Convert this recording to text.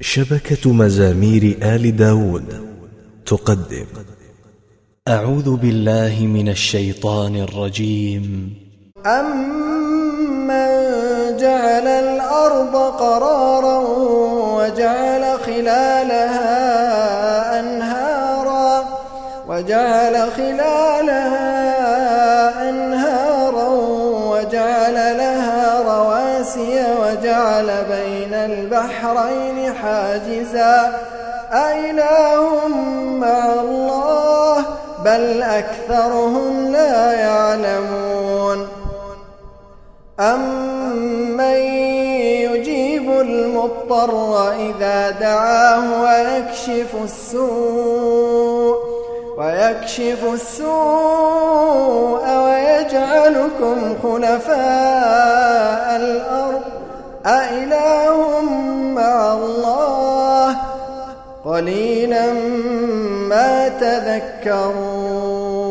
شبكة مزامير آل داود تقدم. أعوذ بالله من الشيطان الرجيم. أمن جعل الأرض قرارا وجعل خلالها أنهارا وجعل خلالها أنهارا وجعل لها رواسي وجعل بين البحرين حاجزا. أإله مع الله بل أكثرهم لا يعلمون. أمن يجيب المضطر إذا دعاه ويكشف السوء ويكشف السوء ويجعلكم خلفاء. أإله مع الله قليلا ما تذكرون